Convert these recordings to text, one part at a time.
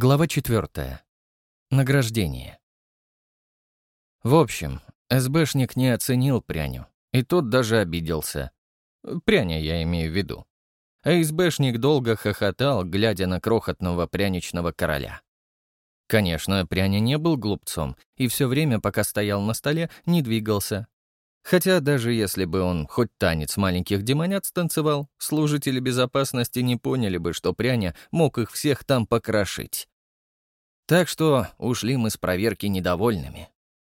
Глава 4. Награждение. В общем, СБшник не оценил пряню, и тот даже обиделся. Пряня я имею в виду. А СБшник долго хохотал, глядя на крохотного пряничного короля. Конечно, пряня не был глупцом, и все время, пока стоял на столе, не двигался. Хотя даже если бы он хоть танец маленьких демонят станцевал, служители безопасности не поняли бы, что пряня мог их всех там покрошить. Так что ушли мы с проверки недовольными.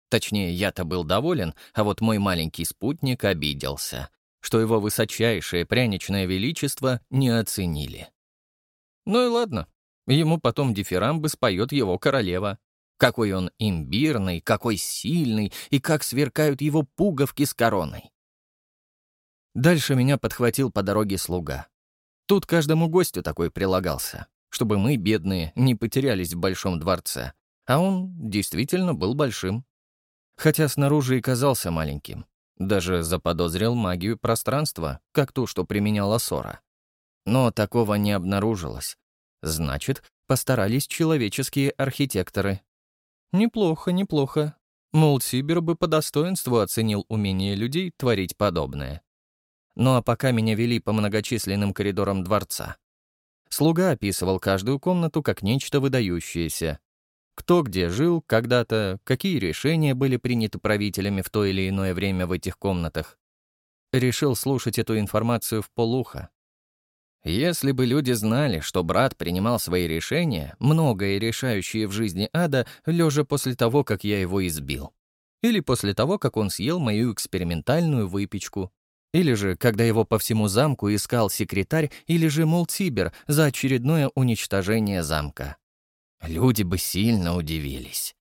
Точнее, я-то был доволен, а вот мой маленький спутник обиделся, что его высочайшее пряничное величество не оценили. Ну и ладно, ему потом дифирамбы споет его королева. Какой он имбирный, какой сильный, и как сверкают его пуговки с короной. Дальше меня подхватил по дороге слуга. Тут каждому гостю такой прилагался, чтобы мы, бедные, не потерялись в большом дворце. А он действительно был большим. Хотя снаружи и казался маленьким. Даже заподозрил магию пространства, как ту, что применяла Сора. Но такого не обнаружилось. Значит, постарались человеческие архитекторы. Неплохо, неплохо. Мол, Сибир бы по достоинству оценил умение людей творить подобное. Ну а пока меня вели по многочисленным коридорам дворца. Слуга описывал каждую комнату как нечто выдающееся. Кто где жил когда-то, какие решения были приняты правителями в то или иное время в этих комнатах. Решил слушать эту информацию в полухо. Если бы люди знали, что брат принимал свои решения, многое решающие в жизни ада, лежа после того, как я его избил. Или после того, как он съел мою экспериментальную выпечку. Или же, когда его по всему замку искал секретарь или же Молтибер за очередное уничтожение замка. Люди бы сильно удивились.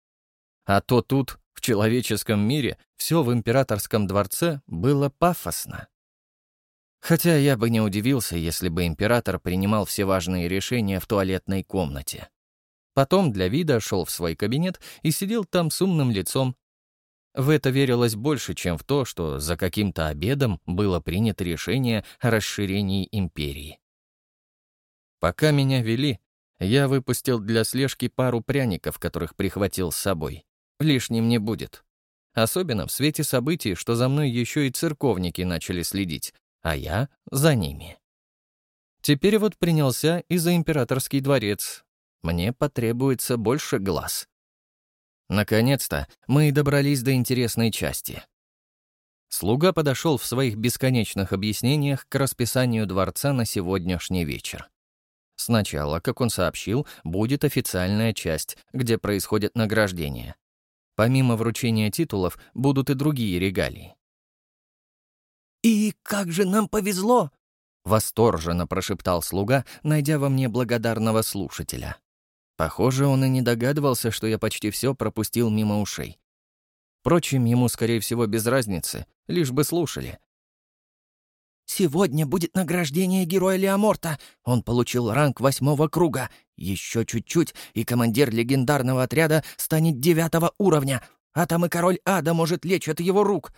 А то тут, в человеческом мире, все в императорском дворце было пафосно. Хотя я бы не удивился, если бы император принимал все важные решения в туалетной комнате. Потом для вида шел в свой кабинет и сидел там с умным лицом. В это верилось больше, чем в то, что за каким-то обедом было принято решение о расширении империи. Пока меня вели, я выпустил для слежки пару пряников, которых прихватил с собой. Лишним не будет. Особенно в свете событий, что за мной еще и церковники начали следить, а я за ними. Теперь вот принялся и за императорский дворец. Мне потребуется больше глаз. Наконец-то мы добрались до интересной части. Слуга подошел в своих бесконечных объяснениях к расписанию дворца на сегодняшний вечер. Сначала, как он сообщил, будет официальная часть, где происходит награждение. Помимо вручения титулов будут и другие регалии. «И как же нам повезло!» — восторженно прошептал слуга, найдя во мне благодарного слушателя. Похоже, он и не догадывался, что я почти все пропустил мимо ушей. Впрочем, ему, скорее всего, без разницы, лишь бы слушали. «Сегодня будет награждение героя Леоморта. Он получил ранг восьмого круга. Еще чуть-чуть, и командир легендарного отряда станет девятого уровня. А там и король ада может лечь от его рук.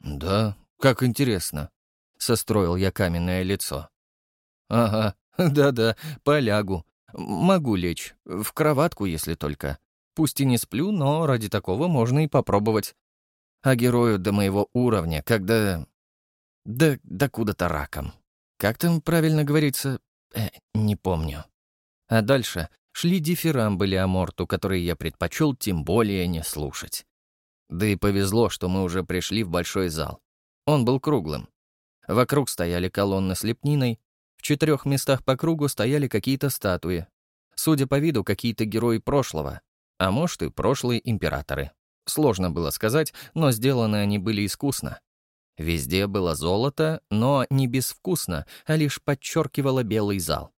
«Да, как интересно», — состроил я каменное лицо. «Ага, да-да, полягу. Могу лечь. В кроватку, если только. Пусть и не сплю, но ради такого можно и попробовать. А герою до моего уровня, когда... Да, да куда-то раком. Как там правильно говорится? Э, не помню. А дальше шли дифирамбы Леоморту, которые я предпочел тем более не слушать. Да и повезло, что мы уже пришли в большой зал. Он был круглым. Вокруг стояли колонны с лепниной, в четырех местах по кругу стояли какие-то статуи. Судя по виду, какие-то герои прошлого, а может и прошлые императоры. Сложно было сказать, но сделаны они были искусно. Везде было золото, но не безвкусно, а лишь подчеркивало белый зал.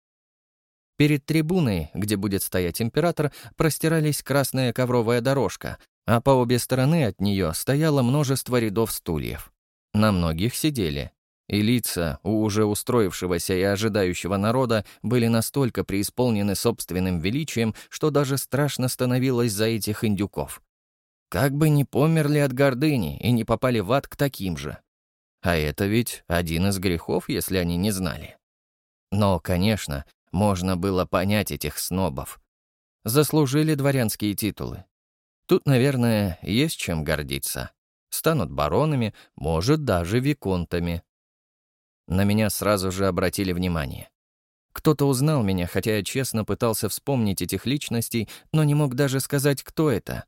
Перед трибуной, где будет стоять император, простирались красная ковровая дорожка, а по обе стороны от нее стояло множество рядов стульев. На многих сидели. И лица у уже устроившегося и ожидающего народа были настолько преисполнены собственным величием, что даже страшно становилось за этих индюков. Как бы не померли от гордыни и не попали в ад к таким же. А это ведь один из грехов, если они не знали. Но, конечно, можно было понять этих снобов. Заслужили дворянские титулы. Тут, наверное, есть чем гордиться. Станут баронами, может, даже виконтами. На меня сразу же обратили внимание. Кто-то узнал меня, хотя я честно пытался вспомнить этих личностей, но не мог даже сказать, кто это.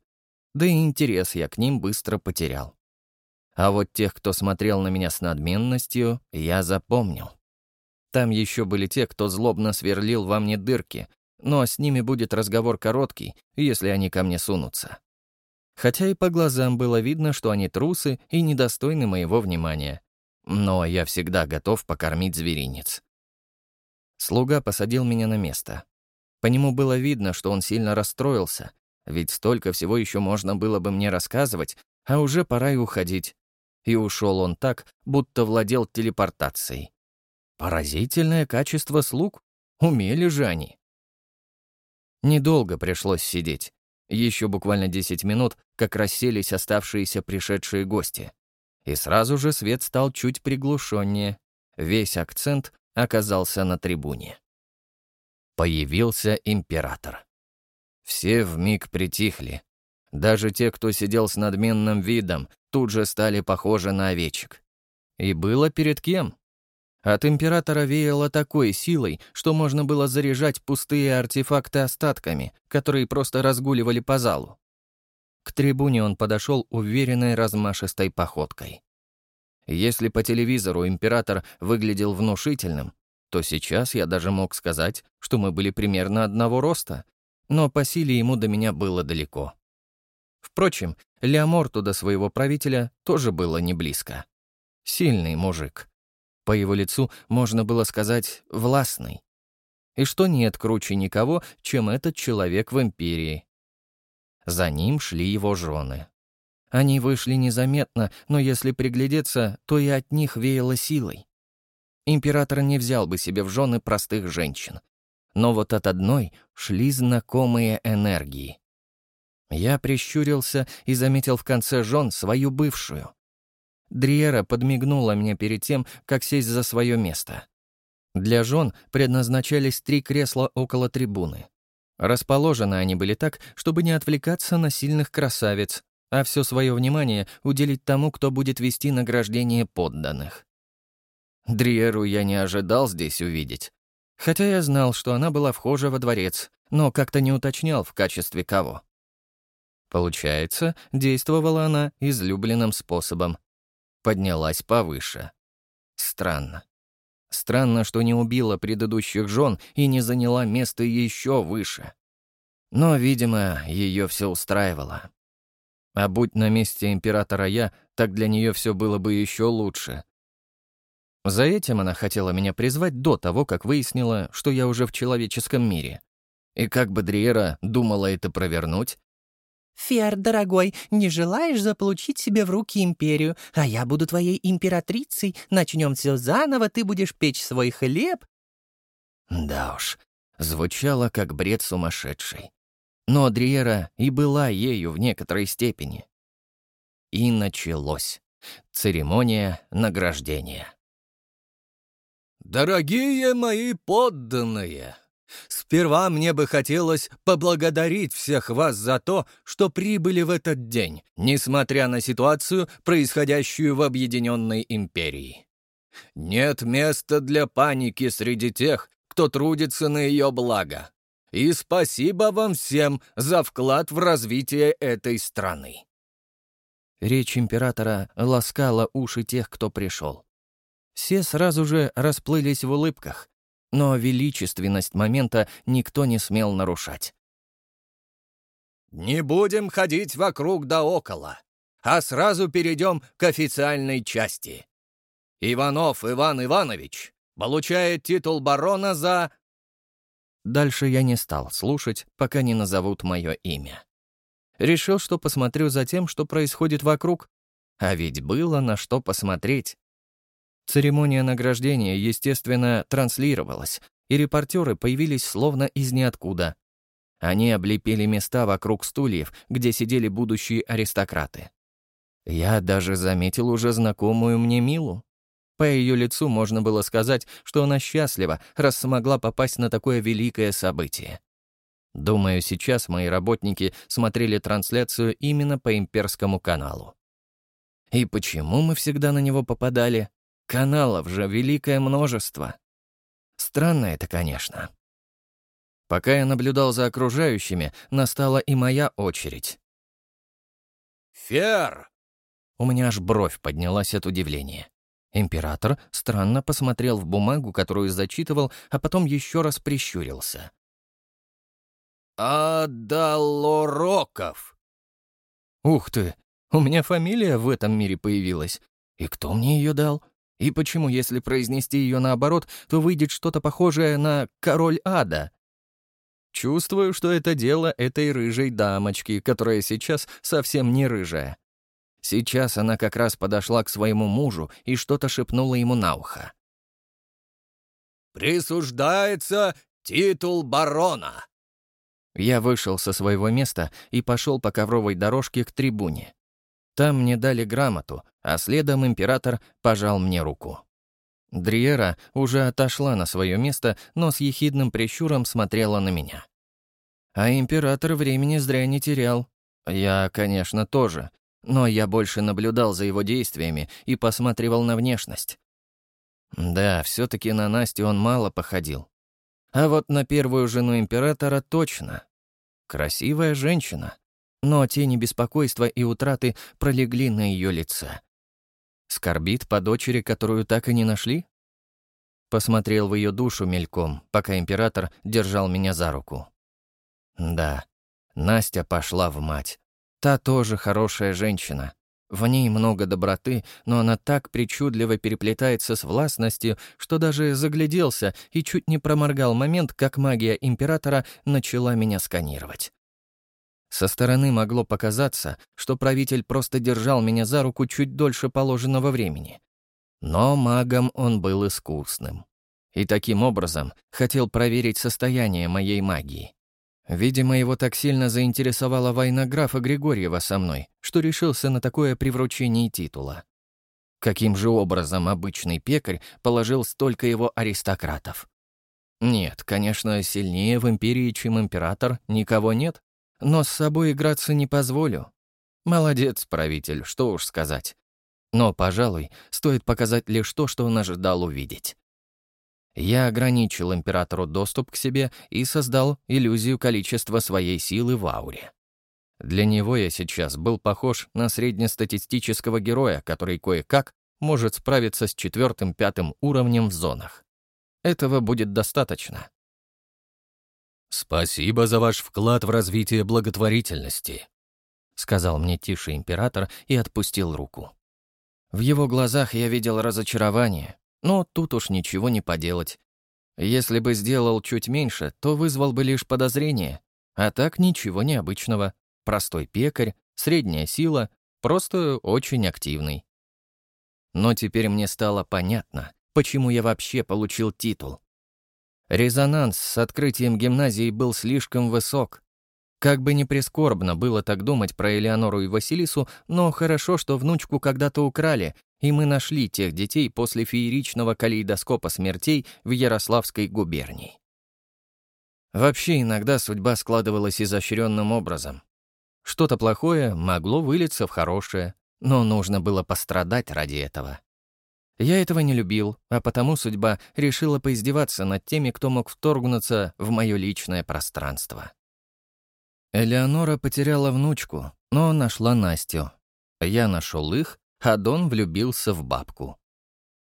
Да и интерес я к ним быстро потерял. А вот тех, кто смотрел на меня с надменностью, я запомнил. Там еще были те, кто злобно сверлил во мне дырки, но с ними будет разговор короткий, если они ко мне сунутся. Хотя и по глазам было видно, что они трусы и недостойны моего внимания. Но я всегда готов покормить зверинец. Слуга посадил меня на место. По нему было видно, что он сильно расстроился, ведь столько всего еще можно было бы мне рассказывать, а уже пора и уходить. И ушел он так, будто владел телепортацией. Поразительное качество слуг. Умели же они. Недолго пришлось сидеть. Еще буквально 10 минут, как расселись оставшиеся пришедшие гости. И сразу же свет стал чуть приглушеннее. Весь акцент оказался на трибуне. Появился император. Все вмиг притихли. Даже те, кто сидел с надменным видом, тут же стали похожи на овечек. И было перед кем. От императора веяло такой силой, что можно было заряжать пустые артефакты остатками, которые просто разгуливали по залу. К трибуне он подошел уверенной размашистой походкой. Если по телевизору император выглядел внушительным, то сейчас я даже мог сказать, что мы были примерно одного роста, но по силе ему до меня было далеко. Впрочем, Леоморту до своего правителя тоже было не близко. Сильный мужик. По его лицу можно было сказать «властный». И что нет круче никого, чем этот человек в империи. За ним шли его жены. Они вышли незаметно, но если приглядеться, то и от них веяло силой. Император не взял бы себе в жены простых женщин. Но вот от одной шли знакомые энергии. Я прищурился и заметил в конце жен свою бывшую. Дриера подмигнула мне перед тем, как сесть за свое место. Для жен предназначались три кресла около трибуны. Расположены они были так, чтобы не отвлекаться на сильных красавиц, а все свое внимание уделить тому, кто будет вести награждение подданных. Дриеру я не ожидал здесь увидеть. Хотя я знал, что она была вхожа во дворец, но как-то не уточнял, в качестве кого. Получается, действовала она излюбленным способом. Поднялась повыше. Странно. Странно, что не убила предыдущих жен и не заняла место еще выше. Но, видимо, ее все устраивало. А будь на месте императора я, так для нее все было бы еще лучше. За этим она хотела меня призвать до того, как выяснила, что я уже в человеческом мире. И как бы Дриера думала это провернуть? «Фер, дорогой, не желаешь заполучить себе в руки империю, а я буду твоей императрицей, начнем все заново, ты будешь печь свой хлеб?» Да уж, звучало как бред сумасшедший. Но Адриера и была ею в некоторой степени. И началось. Церемония награждения. «Дорогие мои подданные!» Сперва мне бы хотелось поблагодарить всех вас за то, что прибыли в этот день, несмотря на ситуацию, происходящую в Объединенной Империи. Нет места для паники среди тех, кто трудится на ее благо. И спасибо вам всем за вклад в развитие этой страны. Речь императора ласкала уши тех, кто пришел. Все сразу же расплылись в улыбках, но величественность момента никто не смел нарушать. «Не будем ходить вокруг да около, а сразу перейдем к официальной части. Иванов Иван Иванович получает титул барона за...» Дальше я не стал слушать, пока не назовут мое имя. Решил, что посмотрю за тем, что происходит вокруг. А ведь было на что посмотреть. Церемония награждения, естественно, транслировалась, и репортеры появились словно из ниоткуда. Они облепили места вокруг стульев, где сидели будущие аристократы. Я даже заметил уже знакомую мне Милу. По ее лицу можно было сказать, что она счастлива, раз смогла попасть на такое великое событие. Думаю, сейчас мои работники смотрели трансляцию именно по имперскому каналу. И почему мы всегда на него попадали? Каналов же великое множество. Странно это, конечно. Пока я наблюдал за окружающими, настала и моя очередь. «Фер!» У меня аж бровь поднялась от удивления. Император странно посмотрел в бумагу, которую зачитывал, а потом еще раз прищурился. «Адалороков!» «Ух ты! У меня фамилия в этом мире появилась. И кто мне ее дал? И почему, если произнести ее наоборот, то выйдет что-то похожее на «король ада»?» Чувствую, что это дело этой рыжей дамочки, которая сейчас совсем не рыжая. Сейчас она как раз подошла к своему мужу и что-то шепнула ему на ухо. «Присуждается титул барона!» Я вышел со своего места и пошел по ковровой дорожке к трибуне. Там мне дали грамоту, а следом император пожал мне руку. Дриера уже отошла на свое место, но с ехидным прищуром смотрела на меня. А император времени зря не терял. Я, конечно, тоже, но я больше наблюдал за его действиями и посматривал на внешность. Да, все таки на Настю он мало походил. А вот на первую жену императора точно. Красивая женщина, но тени беспокойства и утраты пролегли на ее лице. Скорбит по дочери, которую так и не нашли? Посмотрел в ее душу мельком, пока император держал меня за руку. Да, Настя пошла в мать. Та тоже хорошая женщина. В ней много доброты, но она так причудливо переплетается с властностью, что даже загляделся и чуть не проморгал момент, как магия императора начала меня сканировать. Со стороны могло показаться, что правитель просто держал меня за руку чуть дольше положенного времени. Но магом он был искусным. И таким образом хотел проверить состояние моей магии. Видимо, его так сильно заинтересовала война графа Григорьева со мной, что решился на такое привручение титула. Каким же образом обычный пекарь положил столько его аристократов? Нет, конечно, сильнее в империи, чем император, никого нет, но с собой играться не позволю. Молодец, правитель, что уж сказать. Но, пожалуй, стоит показать лишь то, что он ожидал увидеть. Я ограничил императору доступ к себе и создал иллюзию количества своей силы в ауре. Для него я сейчас был похож на среднестатистического героя, который кое-как может справиться с четвертым-пятым уровнем в зонах. Этого будет достаточно. «Спасибо за ваш вклад в развитие благотворительности», — сказал мне тише император и отпустил руку. В его глазах я видел разочарование, но тут уж ничего не поделать. Если бы сделал чуть меньше, то вызвал бы лишь подозрение. А так ничего необычного. Простой пекарь, средняя сила, просто очень активный. Но теперь мне стало понятно, почему я вообще получил титул. Резонанс с открытием гимназии был слишком высок. Как бы ни прискорбно было так думать про Элеонору и Василису, но хорошо, что внучку когда-то украли, и мы нашли тех детей после фееричного калейдоскопа смертей в Ярославской губернии. Вообще иногда судьба складывалась изощренным образом. Что-то плохое могло вылиться в хорошее, но нужно было пострадать ради этого. Я этого не любил, а потому судьба решила поиздеваться над теми, кто мог вторгнуться в мое личное пространство. Элеонора потеряла внучку, но нашла Настю. Я нашел их, а Дон влюбился в бабку.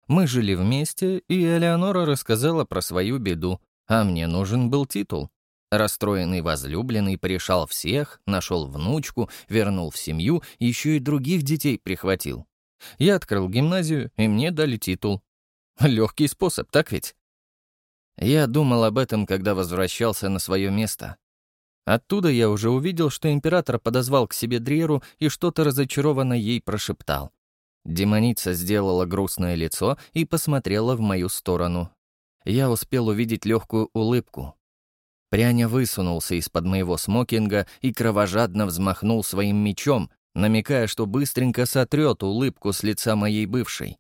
Мы жили вместе, и Элеонора рассказала про свою беду, а мне нужен был титул. Расстроенный возлюбленный порешал всех, нашел внучку, вернул в семью, еще и других детей прихватил. Я открыл гимназию, и мне дали титул. Легкий способ, так ведь? Я думал об этом, когда возвращался на свое место. Оттуда я уже увидел, что император подозвал к себе Дреру и что-то разочарованно ей прошептал. Демоница сделала грустное лицо и посмотрела в мою сторону. Я успел увидеть легкую улыбку. Пряня высунулся из-под моего смокинга и кровожадно взмахнул своим мечом, намекая, что быстренько сотрет улыбку с лица моей бывшей.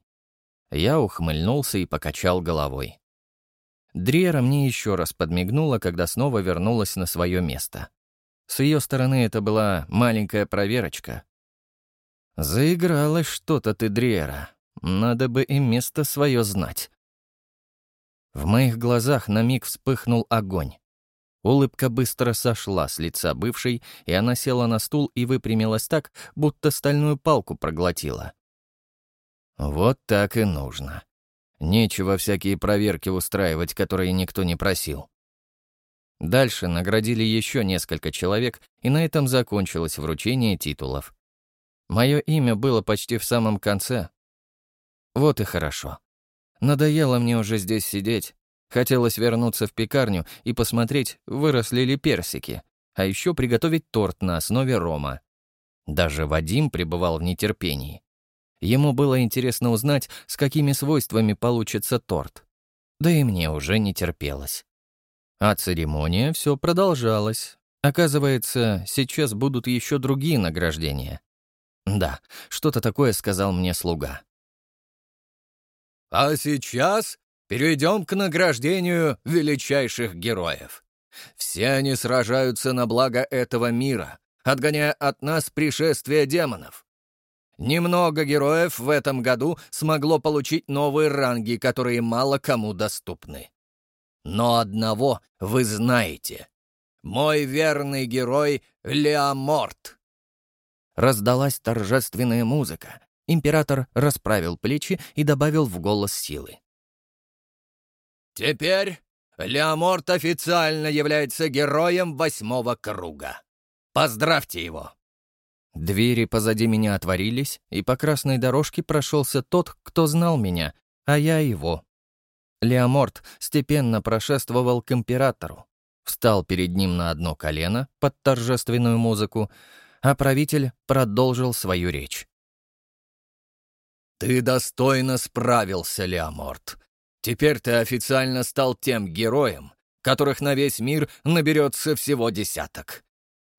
Я ухмыльнулся и покачал головой. Дриера мне еще раз подмигнула, когда снова вернулась на свое место. С ее стороны это была маленькая проверочка. Заигралось что-то ты, Дриера. Надо бы и место свое знать. В моих глазах на миг вспыхнул огонь. Улыбка быстро сошла с лица бывшей, и она села на стул и выпрямилась так, будто стальную палку проглотила. Вот так и нужно. Нечего всякие проверки устраивать, которые никто не просил. Дальше наградили еще несколько человек, и на этом закончилось вручение титулов. Мое имя было почти в самом конце. Вот и хорошо. Надоело мне уже здесь сидеть. Хотелось вернуться в пекарню и посмотреть, выросли ли персики, а еще приготовить торт на основе рома. Даже Вадим пребывал в нетерпении. Ему было интересно узнать, с какими свойствами получится торт. Да и мне уже не терпелось. А церемония все продолжалась. Оказывается, сейчас будут еще другие награждения. Да, что-то такое сказал мне слуга. А сейчас перейдем к награждению величайших героев. Все они сражаются на благо этого мира, отгоняя от нас пришествие демонов. Немного героев в этом году смогло получить новые ранги, которые мало кому доступны. Но одного вы знаете. Мой верный герой Леоморт. Раздалась торжественная музыка, Император расправил плечи и добавил в голос силы. «Теперь Леоморт официально является героем восьмого круга. Поздравьте его!» Двери позади меня отворились, и по красной дорожке прошелся тот, кто знал меня, а я его. Леоморт степенно прошествовал к императору, встал перед ним на одно колено под торжественную музыку, а правитель продолжил свою речь. «Ты достойно справился, Леоморт. Теперь ты официально стал тем героем, которых на весь мир наберется всего десяток.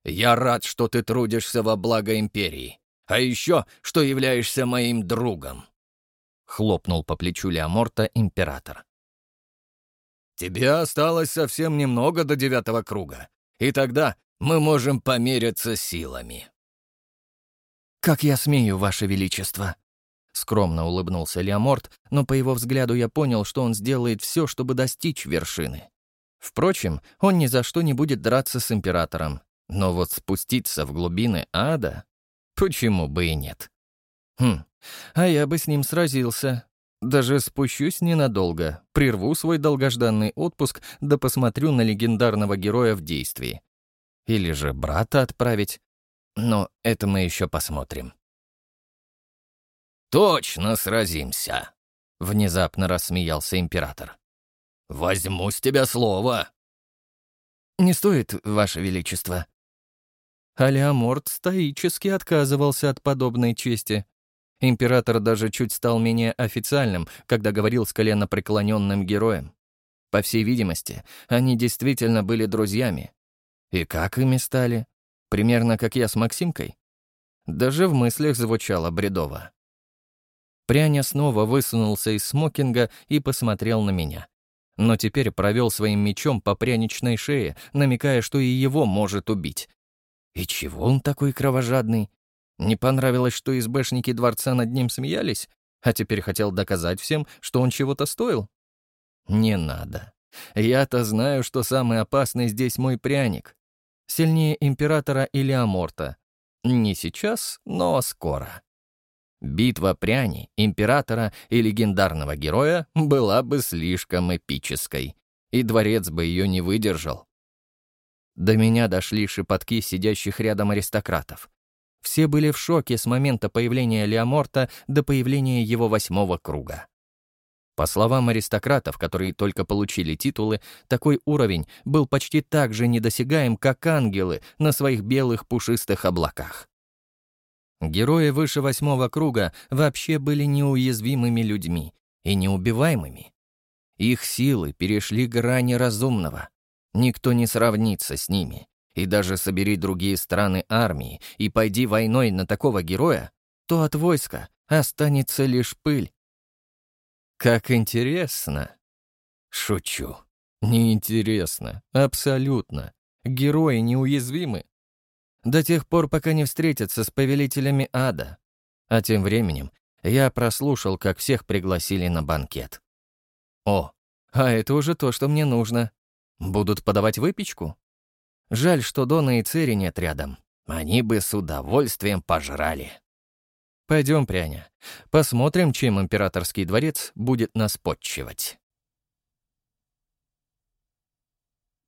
Я рад, что ты трудишься во благо Империи, а еще, что являешься моим другом», — хлопнул по плечу Леоморта император. «Тебе осталось совсем немного до девятого круга, и тогда мы можем помериться силами». «Как я смею, Ваше Величество!» Скромно улыбнулся Леоморт, но по его взгляду я понял, что он сделает все, чтобы достичь вершины. Впрочем, он ни за что не будет драться с императором. Но вот спуститься в глубины ада? Почему бы и нет? Хм, а я бы с ним сразился. Даже спущусь ненадолго, прерву свой долгожданный отпуск, да посмотрю на легендарного героя в действии. Или же брата отправить. Но это мы еще посмотрим. «Точно сразимся!» — внезапно рассмеялся император. «Возьму с тебя слово!» «Не стоит, Ваше Величество». Алиаморт стоически отказывался от подобной чести. Император даже чуть стал менее официальным, когда говорил с коленопреклоненным героем. По всей видимости, они действительно были друзьями. И как ими стали? Примерно как я с Максимкой? Даже в мыслях звучало бредово. Пряня снова высунулся из смокинга и посмотрел на меня. Но теперь провел своим мечом по пряничной шее, намекая, что и его может убить. И чего он такой кровожадный? Не понравилось, что избэшники дворца над ним смеялись, а теперь хотел доказать всем, что он чего-то стоил? Не надо. Я-то знаю, что самый опасный здесь мой пряник. Сильнее императора или Аморта. Не сейчас, но скоро. Битва пряни, императора и легендарного героя была бы слишком эпической, и дворец бы ее не выдержал. До меня дошли шепотки сидящих рядом аристократов. Все были в шоке с момента появления Леоморта до появления его восьмого круга. По словам аристократов, которые только получили титулы, такой уровень был почти так же недосягаем, как ангелы на своих белых пушистых облаках. Герои выше восьмого круга вообще были неуязвимыми людьми и неубиваемыми. Их силы перешли грани разумного. Никто не сравнится с ними. И даже собери другие страны армии и пойди войной на такого героя, то от войска останется лишь пыль. Как интересно. Шучу. Неинтересно. Абсолютно. Герои неуязвимы. До тех пор, пока не встретятся с повелителями ада. А тем временем я прослушал, как всех пригласили на банкет. О, а это уже то, что мне нужно. Будут подавать выпечку? Жаль, что Дона и Цери нет рядом. Они бы с удовольствием пожрали. Пойдем, пряня. Посмотрим, чем императорский дворец будет нас подчивать.